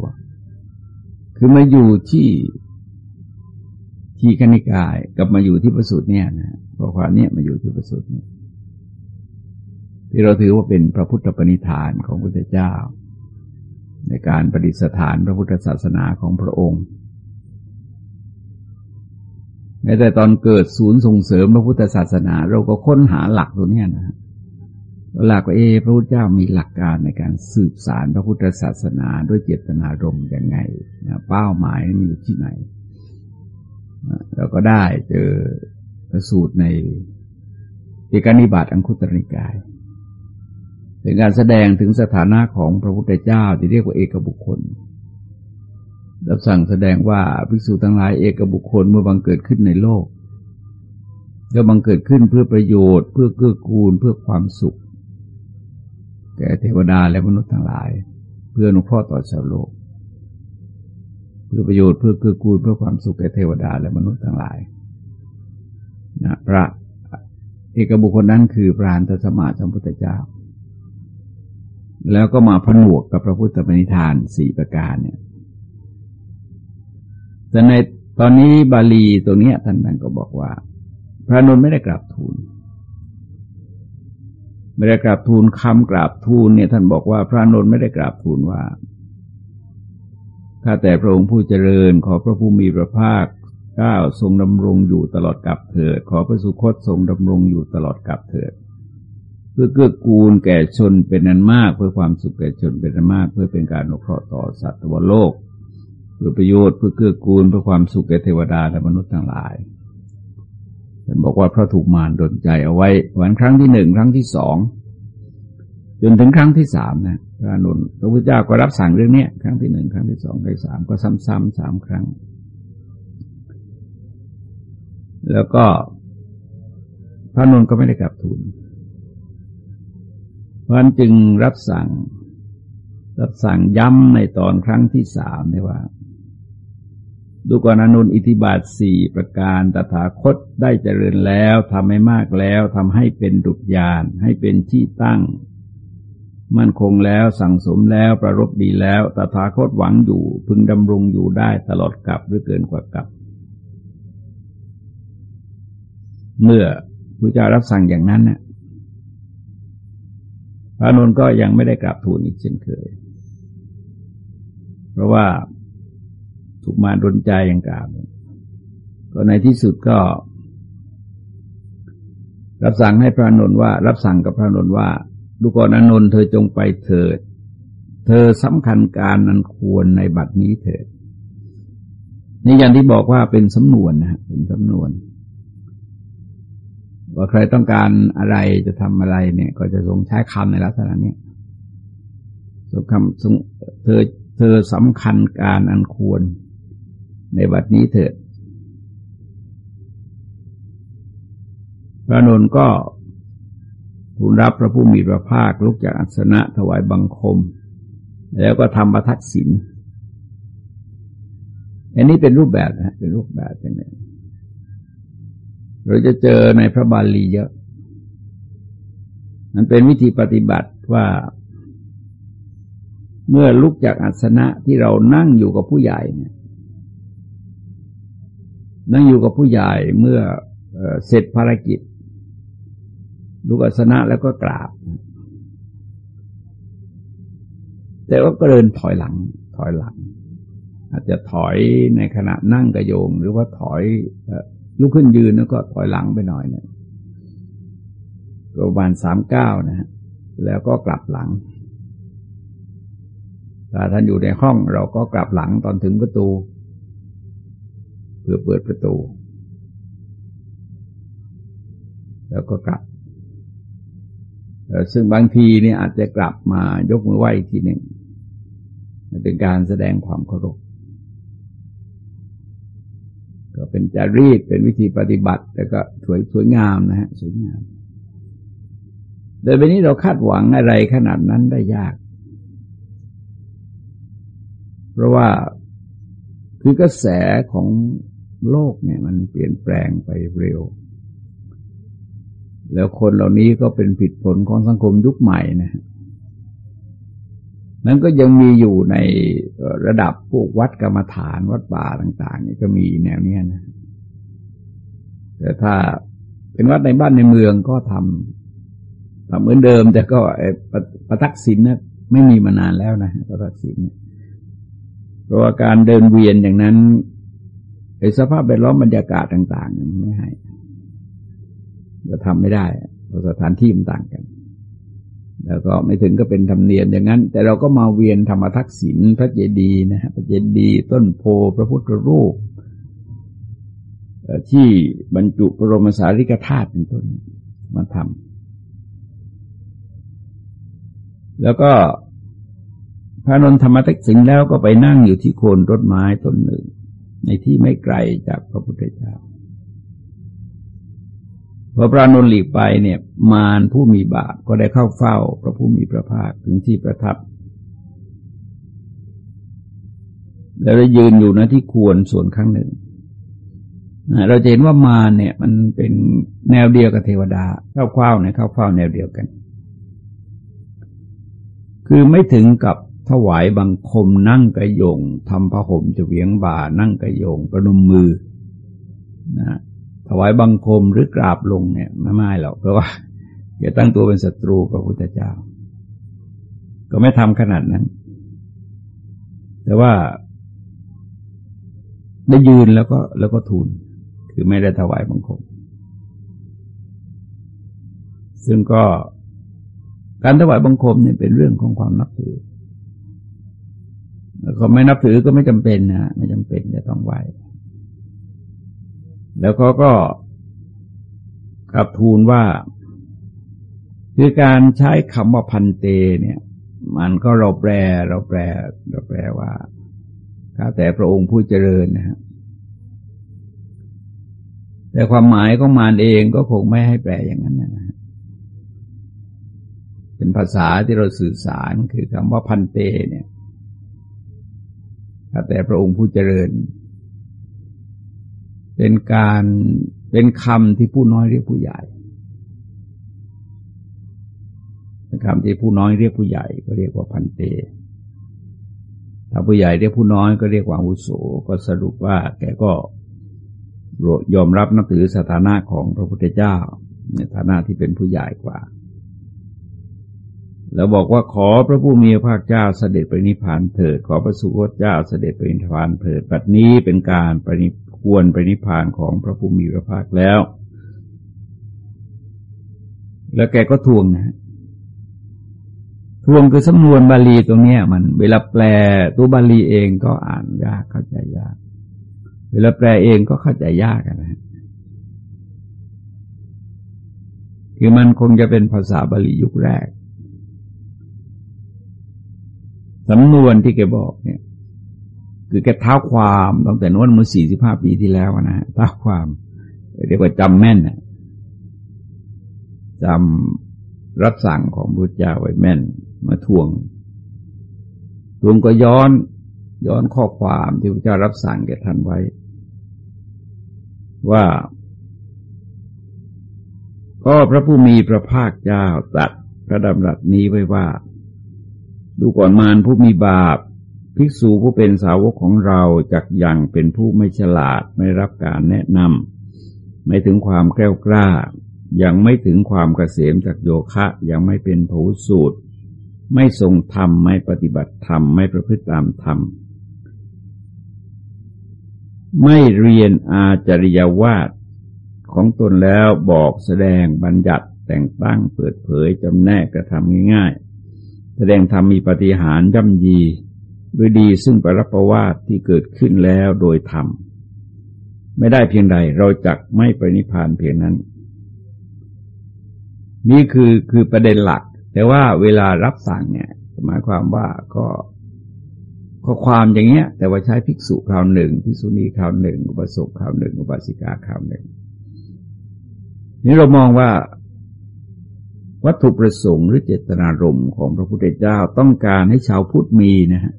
คือมาอยู่ที่ที่คณิกายกับมาอยู่ที่ประสูตรเนี่ยนะข้อความเนี้ยมาอยู่ที่ประสูตรเนี่ยที่เราถือว่าเป็นพระพุทธปณิธานของพระพุทธเจ้า ในการประดิษฐานพระพุทธศาสนาของพระองค์แม้แต่ตอนเกิดศูนย์ส่งเสริมพระพุทธศาสนา เราก็ค้นหาหลักตัวนี้นะ หลักว่าเอพระพุทธเจ้ามีหลักการในการสืบสารพระพุทธศาสนาด้วยเจตนารมณ์ยังไงนะเป้าหมายมีอยู่ที่ไหนเราก็ได้เจอประสูตรในเอกนิบาตอังคุตรนิกายเป็นการแสดงถึงสถานะของพระพุทธเจ้าที่เรียกว่าเอกบุคคลรับสั่งแสดงว่าภิกษุทั้งหลายเอกบุคคลเมื่อบังเกิดขึ้นในโลกจะบังเกิดขึ้นเพื่อประโยชน์ เพื่อเกื้อกูลเพื่อความสุข แก่เทวดาและมนุษย์ทั้งหลาย เพื่อนุเคราะห์ต่อชาวโลก เพื่อประโยชน์เพื่อเกื้อกูลเพื่อความสุขแก่เทวดาและมนุษย์ทั้งหลายนะพระเอกบุคคลนั้นคือพระานตสมาสัมพุทธเจ้า แล้วก็มาผนวกกับพระพุทธปณิธานสี่ประการเนี่ยแต่ในตอนนี้บาลีตรงนี้ท่านนั้นก็บอกว่า พระนนท์ไม่ได้กราบทูล ไม่ได้กราบทูลคำกราบทูลเนี่ยท่านบอกว่าพระนนท์ไม่ได้กราบทูลว่าข้าแต่พระองค์ผู้เจริญขอพระผู้มีพระภาคเก้าทรงดำรงอยู่ตลอดกับเถิด ขอพระสุคตทรงดำรงอยู่ตลอดกับเถิด เพื่อเกื้อกูลแก่ชนเป็นนันมาก เพื่อความสุขแก่ชนเป็นนันมาก เพื่อเป็นการอนุเคราะห์ต่อสัตว์โลกเพื่อประโยชน์เพื่อเกื้อกูลเพื่อความสุขแก่เทวดาและมนุษย์ทั้งหลาย ท่านบอกว่าพระถูกมารดนใจเอาไว้วันครั้งที่หนึ่งครั้งที่สองจนถึงครั้งที่สามนะพระนุนพระพุทธเจ้าก็รับสั่งเรื่องนี้ครั้งที่หนึ่งครั้งที่สองครั้งที่สามก็ซ้ำๆสามครั้ง แล้วก็พระนุนก็ไม่ได้กลับทูลเพราะนั้นจึงรับสั่ง รับสั่งย้ำในตอนครั้งที่สามนี่ว่า ดูก่อนอนุนอิทิบาทสี่ประการตถาคตได้เจริญแล้วทำให้มากแล้วทำให้เป็นดุจยาน ให้เป็นที่ตั้ง มั่นคงแล้วสั่งสมแล้วประรบดีแล้วตถาคตหวังอยู่ พึงดำรงอยู่ได้ตลอดกับหรือเกินกว่ากับ เมื่อพระเจ้ารับสั่งอย่างนั้นนี่ยพระนนก็ยังไม่ได้กลับทูลอีกเช่นเคย เพราะว่า ถูกมาดนใจอย่างกล่าวก็ในที่สุดก็ รับสั่งให้พระนนท์ว่า รับสั่งกับพระนนท์ว่าดูก่อนอนนท์เธอจงไปเถิด เธอสำคัญการนั้นควรในบัดนี้เถิดนี่อย่างที่บอกว่าเป็นสำนวนนะเป็นสำนวน ว่าใครต้องการอะไรจะทำอะไรเนี่ย ก็จะทรงใช้คำในลักษณะนี้ทรงคำเธอเธอสำคัญการอันควร ในบัดนี้เถิด พระนนท์ก็ทูลรับพระผู้มีพระภาคลุกจากอัสนะถวายบังคม แล้วก็ทำประทักษิณอันนี้เป็นรูปแบบนะเป็นรูปแบบเป็นหนึ่งเราจะเจอในพระบาลีเยอะ มันเป็นวิธีปฏิบัติว่า เมื่อลุกจากอัสนะที่เรานั่งอยู่กับผู้ใหญ่เนี่ย นั่งอยู่กับผู้ใหญ่เมื่อเสร็จภารกิจลุกอาสนะแล้วก็กราบ แต่ว่าก็เดินถอยหลัง ถอยหลัง อาจจะถอยในขณะนั่งกระโยง หรือว่าถอยลุกขึ้นยืนแล้วก็ถอยหลังไปหน่อยเนี่ยประมาณสามเก้านะฮะแล้วก็กลับหลังถ้าท่านอยู่ในห้องเราก็กลับหลังตอนถึงประตู พื่อเปิดประตู แล้วก็กลับ ซึ่งบางทีนี่อาจจะกลับมายกมือไหว้ทีหนึ่งเป็นการแสดงความเคารพก็เป็นจารีตเป็นวิธีปฏิบัติ แต่ก็สวยสวยงามนะฮะสวยงาม โดยวันนี้เราคาดหวังอะไรขนาดนั้นได้ยาก เพราะว่าคือกระแสของ โลกเนี่ยมันเปลี่ยนแปลงไปเร็ว แล้วคนเหล่านี้ก็เป็นผิดผลของสังคมยุคใหม่นะนั้นก็ยังมีอยู่ในระดับพวกวัดกรรมฐานวัดป่าต่าง ๆ นี่ก็มีแนวเนี้ยนะ แต่ถ้าเป็นวัดในบ้านในเมืองก็ทำทำเหมือนเดิม แต่ก็ประทักษิณนะไม่มีมานานแล้วนะประทักษิณเพราะว่าการเดินเวียนอย่างนั้น ไอ้สภาพแวดล้อมบรรยากาศต่างๆมันไม่ให้ก็ทำไม่ได้เพราะสถานที่มันต่างกัน แล้วก็ไม่ถึงก็เป็นธรรมเนียมอย่างนั้น แต่เราก็มาเวียนธรรมทักษิณพระเจดีย์นะฮะพระเจดีย์ต้นโพพระพุทธรูปที่บรรจุพระบรมสารีริกธาตุเป็นต้นมาทำแล้วก็พระนนทธรรมทักษิณแล้วก็ไปนั่งอยู่ที่โคนต้นไม้ต้นหนึ่ง ในที่ไม่ไกลจากพระพุทธเจ้าพอพระนนหลีกไปเนี่ยมารผู้มีบาปก็ได้เข้าเฝ้าพระผู้มีพระภาคถึงที่ประทับ แล้วได้ยืนอยู่นะที่ควรส่วนข้างหนึ่ง เราจะเห็นว่ามารเนี่ย มันเป็นแนวเดียวกับเทวดาเข้าเฝ้าเนี่ยเข้าเฝ้าแนวเดียวกัน คือไม่ถึงกับ ถวายบังคมนั่งกระยงทำพระห่มจะเวียงบ่านั่งกระยงประนมมือนะถวายบังคมหรือกราบลงเนี่ยไม่ไม่หรอกเพราะว่าอย่าตั้งตัวเป็นศัตรูพระพุทธเจ้า ก็ไม่ทำขนาดนั้น แต่ว่า ได้ยืนแล้วก็แล้วก็ทูล คือไม่ได้ถวายบังคม ซึ่งก็การถวายบังคมเนี่ยเป็นเรื่องของความนับถือ เขาไม่นับถือก็ไม่จำเป็นนะไม่จำเป็นจะต้องไหวแล้วเขาก็กลับทูลว่า คือการใช้คำว่าพันเต เนี่ย มันก็เราแปลเราแปล เราแปลว่าข้าแต่พระองค์ผู้เจริญนะครับแต่ความหมายของมารเองก็คงไม่ให้แปลอย่างนั้นนะเป็นภาษาที่เราสื่อสารคือคำว่าพันเต เนี่ย แต่พระองค์ผู้เจริญ เป็นการเป็นคำที่ผู้น้อยเรียกผู้ใหญ่เป็นคำที่ผู้น้อยเรียกผู้ใหญ่ก็เรียกว่าพันเต ถ้าผู้ใหญ่เรียกผู้น้อยก็เรียกว่าอุโสก็สรุปว่าแกก็ยอมรับนับถือสถานะของพระพุทธเจ้า ในฐานะที่เป็นผู้ใหญ่กว่า แล้วบอกว่าขอพระผู้มีพระภาคเจ้าเสด็จไปนิพพานเถิด ขอพระสุคตเจ้าเสด็จไปนิพพานเถิดปัจนี้เป็นการปริควรไปนิพพานของพระภูมิพระภาคแล้ว แล้วแกก็ทวงนะทวงคือสำนวนบาลีตรงนี้มัน เวลาแปลตัวบาลีเองก็อ่านยากเข้าใจยาก เวลาแปลเองก็เข้าใจยากนะ คือมันคงจะเป็นภาษาบาลียุคแรก สำนวนที่แกบอกเนี่ย คือแกเท้าความตั้งแต่นู้นเมื่อสี่สิบห้าปีที่แล้วนะฮะเท้าความเรียกว่าจำแม่นจำรับสั่งของพระเจ้าไว้แม่น มาทวง ทวงก็ย้อนย้อนข้อความที่พระเจ้ารับสั่งแก่ท่านไว้ ว่า ก็พระผู้มีพระภาคเจ้าตัดพระดำรัสนี้ไว้ว่า ดูก่อนมารผู้มีบาป ภิกษุผู้เป็นสาวกของเราจากยังเป็นผู้ไม่ฉลาดไม่รับการแนะนำไม่ถึงความแกล้วกล้า ยังไม่ถึงความเกษมจากโยคะ ยังไม่เป็นผูสูตร ไม่ทรงธรรม ไม่ปฏิบัติธรรม ไม่ประพฤติตามธรรม ไม่เรียนอาจริยวาดของตนแล้วบอกแสดงบัญญัติแต่งตั้งเปิดเผยจำแนกกระทำง่ายๆ แสดงธรรมมีปฏิหารย่ำยีด้วยดีซึ่งปรับประวาทที่เกิดขึ้นแล้วโดยธรรม ไม่ได้เพียงใดเราจักไม่ปรินิพานเพียงนั้น นี่คือคือประเด็นหลัก แต่ว่าเวลารับสั่งเนี่ยหมายความว่าก็ข้อความอย่างเงี้ย แต่ว่าใช้ภิกษุคราวหนึ่งภิกษุณีคราวหนึ่งอุปสมคราวหนึ่งอุบาสิกาคราวหนึ่งนี่เรามองว่า วัตถุประสงค์หรือเจตนารมณ์ของพระพุทธเจ้าต้องการให้ชาวพุทธมีนะฮะ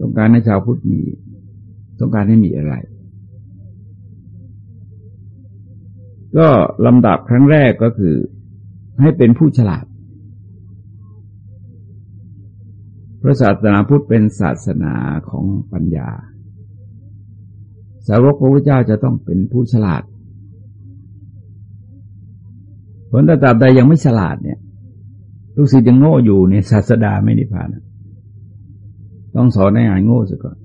ต้องการให้ชาวพุทธมี ต้องการให้มีอะไร ก็ลำดับครั้งแรกก็คือ ให้เป็นผู้ฉลาดพระศาสนาพุทธเป็นศาสนาของปัญญา สาวกพระพุทธเจ้าจะต้องเป็นผู้ฉลาด ผลตราบใดยังไม่ฉลาดเนี่ยลูกศิษย์ยังโง่อยู่เนี่ยศาสดาไม่นิพพาน ต้องสอนให้หายโง่ซะก่อน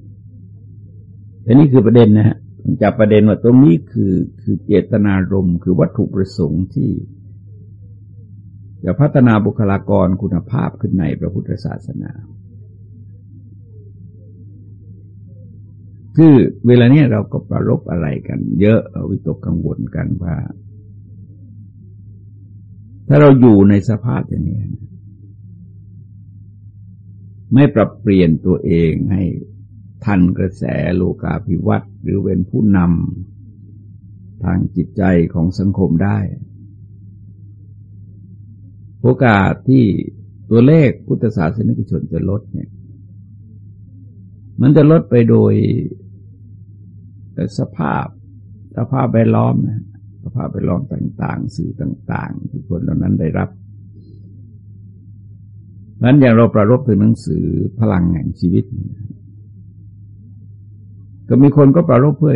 แต่นี่คือประเด็นนะฮะจับประเด็นว่าตรงนี้คือคือเจตนารมณ์คือวัตถุประสงค์ที่จะพัฒนาบุคลากรคุณภาพขึ้นในพระพุทธศาสนา คือเวลาเนี้ยเราก็ประรบอะไรกัน เยอะวิตกกังวลกันว่า ถ้าเราอยู่ในสภาพอย่างนี้ไม่ปรับเปลี่ยนตัวเองให้ทันกระแสโลกาภิวัตน์หรือเป็นผู้นำทางจิตใจของสังคมได้ โอกาสที่ตัวเลขพุทธศาสนิกชนจะลดเนี่ย มันจะลดไปโดยสภาพสภาพแวดล้อมนะ ภาพแวดล้อมต่างๆ สื่อต่างๆ ที่คนเหล่านั้นได้รับนั้นอย่างเราประรบถึงหนังสือพลังแห่งชีวิต ก็มีคนก็ประรบเพื่อ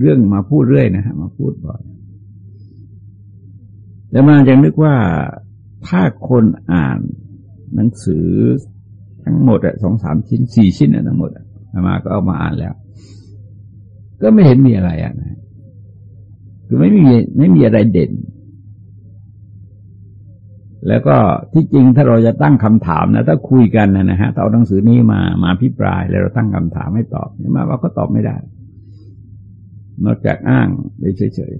เรื่องมาพูดเรื่อยนะฮะมาพูดบ่อยแต่มาอยังนึกว่าถ้าคนอ่านหนังสือทั้งหมดอะสองสามชิ้นสี่ชิ้นอะทั้งหมดอะมาก็เอามาอ่านแล้ว ก็ไม่เห็นมีอะไรอะนะ คือไม่มีไม่มีอะไรเด่น แล้วก็ที่จริงถ้าเราจะตั้งคำถามนะถ้าคุยกันนะนะฮะเอาหนังสือนี้มามาพิปราย แล้วเราตั้งคำถามให้ตอบมาว่าก็ตอบไม่ได้ นอกจากอ้างไปเฉย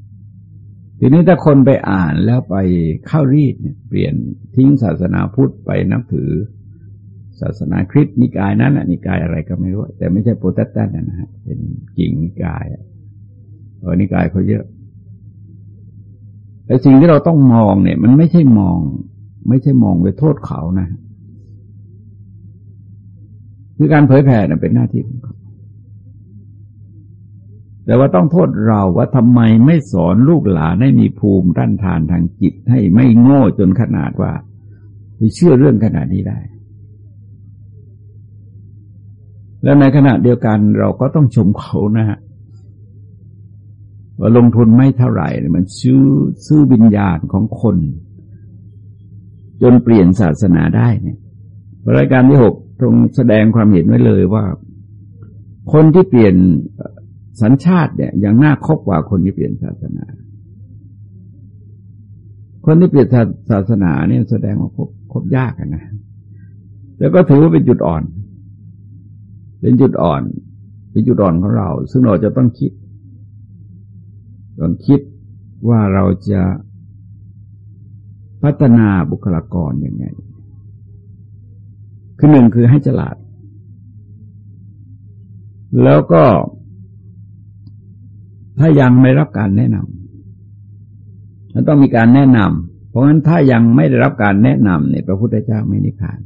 ๆทีนี้ถ้าคนไปอ่านแล้วไปเข้ารีตเนี่ยเปลี่ยนทิ้งศาสนาพุทธไปนับถือศาสนาคริสต์นิกายนั้นนิกายอะไรก็ไม่รู้ แต่ไม่ใช่โปรเตสแตนต์นะฮะเป็นกิ่งนิกายออ นิกายเขาเยอะแต่สิ่งที่เราต้องมองเนี่ย มันไม่ใช่มอง ไม่ใช่มองไปโทษเขานะ คือการเผยแผ่เนี่ยเป็นหน้าที่ของเขาแต่ว่าต้องโทษเราว่าทำไมไม่สอนลูกหลานให้มีภูมิต้านทานทางจิต ให้ไม่โง่จนขนาดว่าไปเชื่อเรื่องขนาดนี้ได้ แล้วในขณะเดียวกันเราก็ต้องชมเขานะฮะ ว่าลงทุนไม่เท่าไหร่ มันซื้อซื้อวิญญาณของคน จนเปลี่ยนศาสนาได้เนี่ยรายการที่หกตรงแสดงความเห็นไว้เลยว่า คนที่เปลี่ยนสัญชาติเนี่ยยังน่าคบกว่าคนที่เปลี่ยนศาสนา คนที่เปลี่ยนศาสนาเนี่ยแสดงว่าคบคบยากนะ แล้วก็ถือว่าเป็นจุดอ่อน เป็นจุดอ่อน เป็นจุดอ่อนของเรา ซึ่งเราจะต้องคิด ต้องคิดว่าเราจะพัฒนาบุคลากรยังไง คือหนึ่งคือให้ฉลาด แล้วก็ ถ้ายังไม่รับการแนะนำมันต้องมีการแนะนำ เพราะงั้นถ้ายังไม่ได้รับการแนะนำเนี่ยพระพุทธเจ้าไม่นิพพาน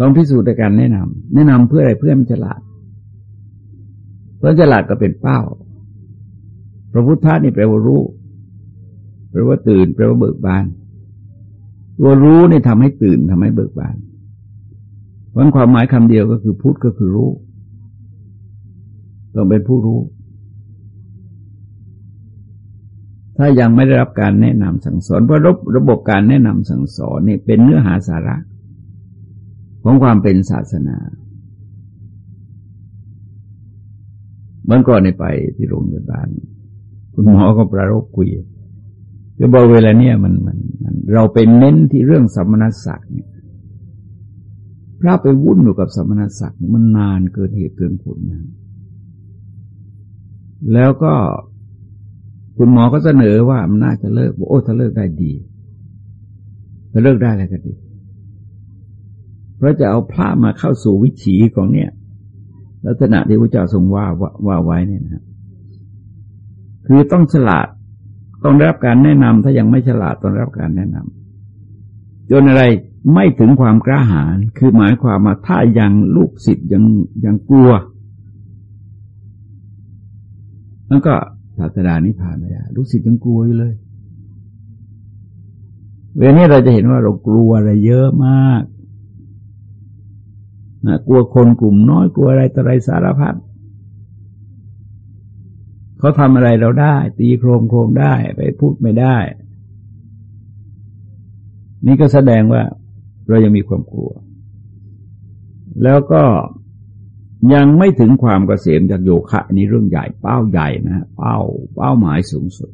ต้องพิสูจน์ในการแนะนำ แนะนำเพื่ออะไรเพื่อมันฉลาด พราะฉลาดก็เป็นเป้า พระพุทธะนี่แปลว่ารู้แปลว่าตื่นแปลว่าเบิกบาน ตัวรู้นี่ทำให้ตื่นทำให้เบิกบานเพราะความหมายคำเดียวก็คือพุทธก็คือรู้ ต้องเป็นผู้รู้ ถ้ายังไม่ได้รับการแนะนำสั่งสอนเพราะระบบการแนะนำสั่งสอนนี่เป็นเนื้อหาสาระ ของความเป็นศาสนา มื่อก่อนในไปที่โรงพยาบาลคุณหมอก็ประรบคุยก็บอกเวลาเนี้ยมันมันมัน เราเป็นเน้นที่เรื่องสมณศักดิ์เนี่ยพระไปวุ่นอยู่กับสมณศักดิ์มันนานเกินเหตุเกินผลนะแล้วก็คุณหมอก็เสนอว่ามันน่าจะเลิกบอกโอ้ถ้าเลิกได้ดีถ้าเลิกได้อะไรก็ดีเพราะจะเอาพระมาเข้าสู่วิถีของเนี่ย ลักษณะที่พระเจ้าทรงว่าว่าไว้เนี่ยนะคือต้องฉลาดต้องรับการแนะนำถ้ายังไม่ฉลาดต้องรับการแนะนำจนอะไรไม่ถึงความกล้าหาญคือหมายความว่าถ้ายังลูกศิษย์ยังยังกลัวนั่นก็ศาสดานิพพานไม่ได้ลูกศิษย์ยังกลัวอยู่เลยเวลานี้เราจะเห็นว่าเรากลัวอะไรเยอะมาก กลัวคนกลุ่มน้อยกลัวอะไรต่ออะไรสารพัดเขาทำอะไรเราได้ ตีโครมโครมได้ไปพูดไม่ได้ นี่ก็แสดงว่าเรายังมีความกลัว แล้วก็ยังไม่ถึงความเกษมจากโยคะนี่เรื่องใหญ่เป้าใหญ่นะเป้าเป้าหมายสูงสุด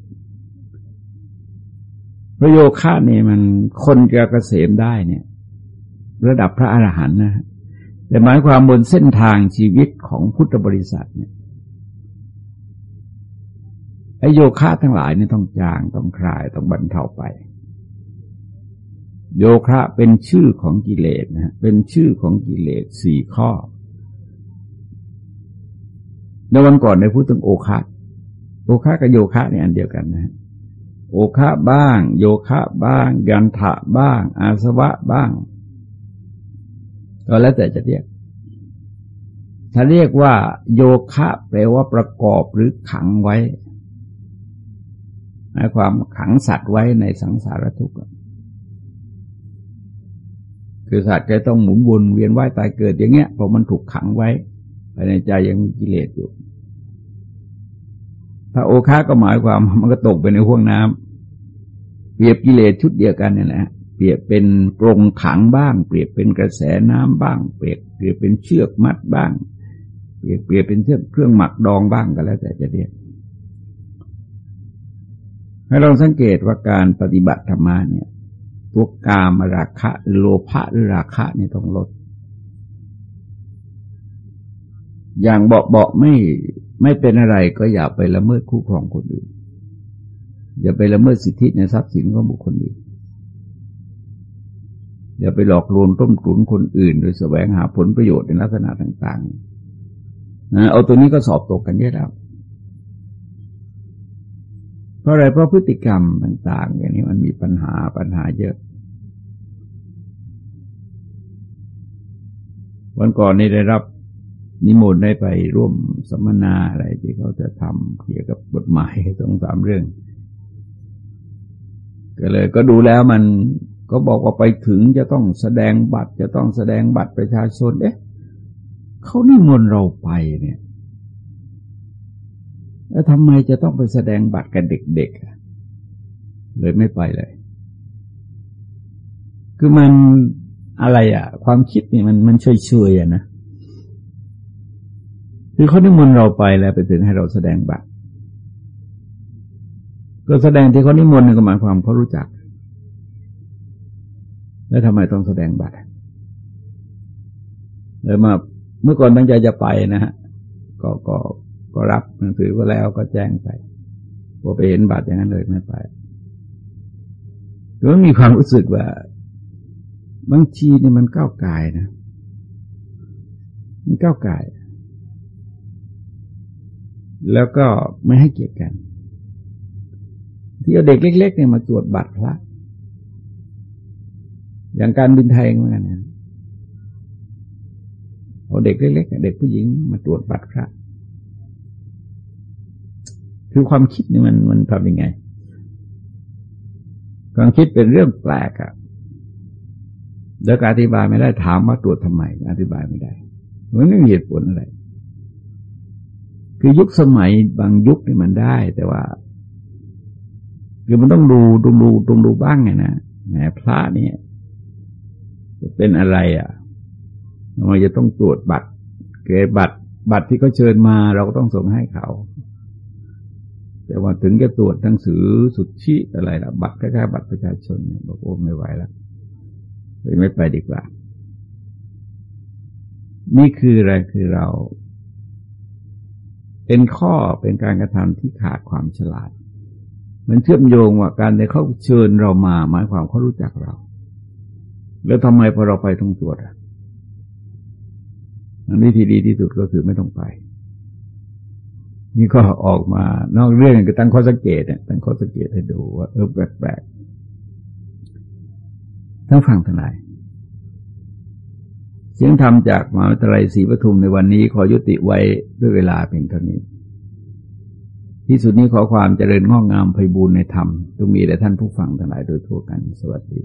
พระโยคะนี่มันคนจะเกษมได้เนี่ย ระดับพระอรหันต์นะ แต่หมายความบนเส้นทางชีวิตของพุทธบริษัทเนี่ยไอโยคะทั้งหลายนี่ต้องจางต้องคลายต้องบรรเทาไป โยคะเป็นชื่อของกิเลสนะเป็นชื่อของกิเลสสี่ข้อในวันก่อนในพูดถึงโอคะโอคะกับโยคะเนี่ยอันเดียวกันนะโอคะบ้าง โยคะบ้าง ยันทะบ้าง อาสวะบ้าง ก็แล้วแต่จะเรียก ถ้าเรียกว่า โยคะแปลว่าประกอบหรือขังไว้หมายความขังสัตว์ไว้ในสังสารทุกข์คือสัตว์จะต้องหมุนวนเวียนว่ายตายเกิดอย่างเงี้ยเพราะมันถูกขังไว้ภายในใจยังมีกิเลสอยู่ ถ้าโอคาก็หมายความมันก็ตกไปในห้วงน้ำเปรียบกิเลสชุดเดียวกันนี่แหละ เปรียบเป็นกรงขังบ้าง เปรียบเป็นกระแสน้ำบ้าง เปรียบเปรียบเป็นเชือกมัดบ้าง เปรียบเปรียบเป็นเชือกเครื่องหมักดองบ้างก็แล้ว แต่จะเรียกให้เราสังเกตว่าการปฏิบัติธรรมเนี่ยตัวกามราคะโลภะหรือราคะนี่ต้องลด อย่างเบาเบาไม่ไม่เป็นอะไรก็อย่าไปละเมิดคู่ครองคนอื่น อย่าไปละเมิดสิทธิในทรัพย์สินของบุคคลอื่น อย่าไปหลอกลวงต้มตุ๋นคนอื่น โดยแสวงหาผลประโยชน์ในลักษณะต่างๆนะเอาตัวนี้ก็สอบตกกันเยอะแล้วเพราะอะไรเพราะพฤติกรรมต่าง ๆ อย่างนี้มันมีปัญหาปัญหาเยอะ วันก่อนนี้ได้รับนิมนต์ได้ไปร่วมสัมมนาอะไรที่เขาจะทำเกี่ยวกับกฎหมายสองสามเรื่อง ก็เลยก็ดูแล้วมัน ก็บอกว่าไปถึงจะต้องแสดงบัตร จะต้องแสดงบัตรประชาชน เอ๊ะเขานิมนต์เราไปเนี่ย แล้วทำไมจะต้องไปแสดงบัตรกับเด็กๆเลยไม่ไปเลย คือมันอะไรอะ ความคิดนี่มันมันเฉยๆอะนะคือเขานิมนต์เราไปแล้วไปถึงให้เราแสดงบัตร ก็แสดงที่เขานิมนต์ก็หมายความเขารู้จัก แล้วทำไมต้องแสดงบัตรเลยมาเมื่อก่อนตั้งใจจะไปนะฮะก็ก็ก็รับหนังสือก็แล้วก็แจ้งไปพอไปเห็นบัตรอย่างนั้นเลยไม่ไปแต่ว่ามีความรู้สึกว่า บางทีนี่มันก้าวไกลนะ มันก้าวไกลแล้วก็ไม่ให้เกียรติกัน ที่เอาเด็กเล็ก ๆ เนี่ยมาตรวจบัตรพระ อย่างการบินไทยเหมือนกันนะเอาเด็กเล็กๆเด็กผู้หญิงมาตรวจบัตรพระคือความคิดนี่มันมันทำยังไง ความคิดเป็นเรื่องแปลกอะแล้วอธิบายไม่ได้ถามว่าตรวจทำไม อธิบายไม่ได้มันไม่มีเหตุผลอะไร คือยุคสมัยบางยุคนี่มันได้ แต่ว่าคือมันต้องดูดูดูดูดูบ้างไงนะแหมพระเนี่ย เป็นอะไรอะมันจะต้องตรวจบัตร เกบัตร บัตรที่เขาเชิญมาเราก็ต้องส่งให้เขา แต่ว่าถึงจะตรวจหนังสือสุดชีอะไรละบัตรคล้ายๆบัตรประชาชนเนี่ยบอกโอ้ไม่ไหวแล้วเลยไม่ไปดีกว่า นี่คืออะไรคือเรา เป็นข้อเป็นการกระทำที่ขาดความฉลาด มันเชื่อมโยงว่าการที่เขาเชิญเรามาหมายความเขารู้จักเรา แล้วทำไมพอเราไปต้องตรวจอะอันนี้ที่ดีที่สุดก็คือไม่ต้องไป นี่ก็ออกมานอกเรื่องก็ตั้งข้อสังเกตเนี่ยตั้งข้อสังเกตให้ดูว่าเออแปลกๆทั้งฟังทั้งหลายเสียงธรรมจากมหาวิทยาลัยศรีปทุมในวันนี้ขอยุติไว้ด้วยเวลาเพียงเท่านี้ ที่สุดนี้ขอความเจริญงอกงามไพบูรณ์ในธรรมจงมีแด่ท่านผู้ฟังทั้งหลายโดยทั่วกันสวัสดี